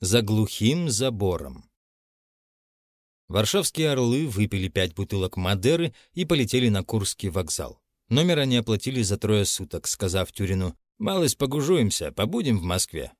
За глухим забором. Варшавские орлы выпили пять бутылок Мадеры и полетели на Курский вокзал. Номер они оплатили за трое суток, сказав Тюрину «Малость погужуемся, побудем в Москве».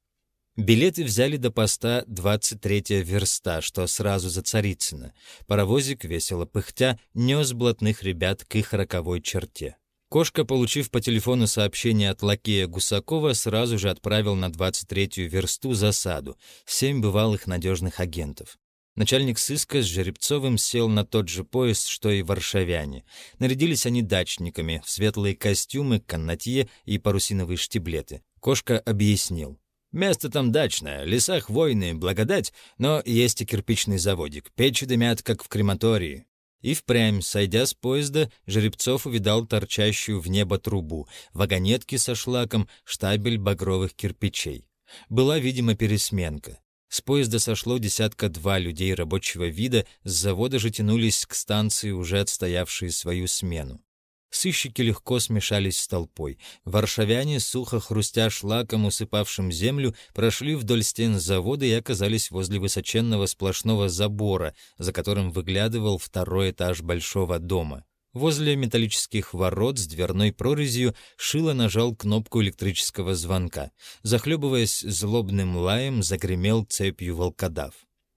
Билеты взяли до поста 23-я верста, что сразу за Царицыно. Паровозик, весело пыхтя, нес блатных ребят к их роковой черте. Кошка, получив по телефону сообщение от лакея Гусакова, сразу же отправил на 23-ю версту засаду, семь бывалых надежных агентов. Начальник сыска с Жеребцовым сел на тот же поезд, что и варшавяне. Нарядились они дачниками, в светлые костюмы, канатье и парусиновые штиблеты. Кошка объяснил. Место там дачное, леса хвойные, благодать, но есть и кирпичный заводик. Печи дымят, как в крематории. И впрямь, сойдя с поезда, Жеребцов увидал торчащую в небо трубу, вагонетки со шлаком, штабель багровых кирпичей. Была, видимо, пересменка. С поезда сошло десятка-два людей рабочего вида, с завода же тянулись к станции, уже отстоявшие свою смену. Сыщики легко смешались с толпой. Варшавяне, сухо хрустя шлаком, усыпавшим землю, прошли вдоль стен завода и оказались возле высоченного сплошного забора, за которым выглядывал второй этаж большого дома. Возле металлических ворот с дверной прорезью Шило нажал кнопку электрического звонка. Захлебываясь злобным лаем, загремел цепью волкодав.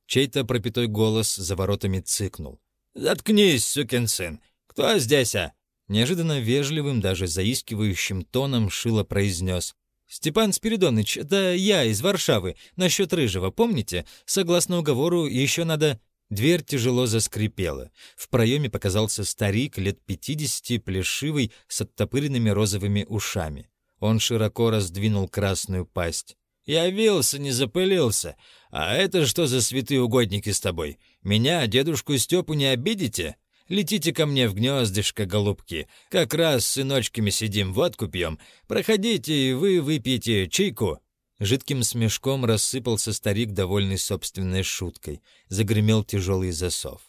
Чей-то пропитой голос за воротами цыкнул. «Заткнись, сукин сын! Кто здесь, а?» Неожиданно вежливым, даже заискивающим тоном Шило произнес. «Степан Спиридоныч, это я из Варшавы, насчет Рыжего, помните? Согласно уговору, еще надо...» Дверь тяжело заскрипела. В проеме показался старик лет пятидесяти, плешивый, с оттопыренными розовыми ушами. Он широко раздвинул красную пасть. «Явился, не запылился. А это что за святые угодники с тобой? Меня, дедушку Степу, не обидите?» Летите ко мне в гнездышко, голубки. Как раз с сыночками сидим, водку пьем. Проходите, и вы выпьете чайку». Жидким смешком рассыпался старик, довольный собственной шуткой. Загремел тяжелый засов.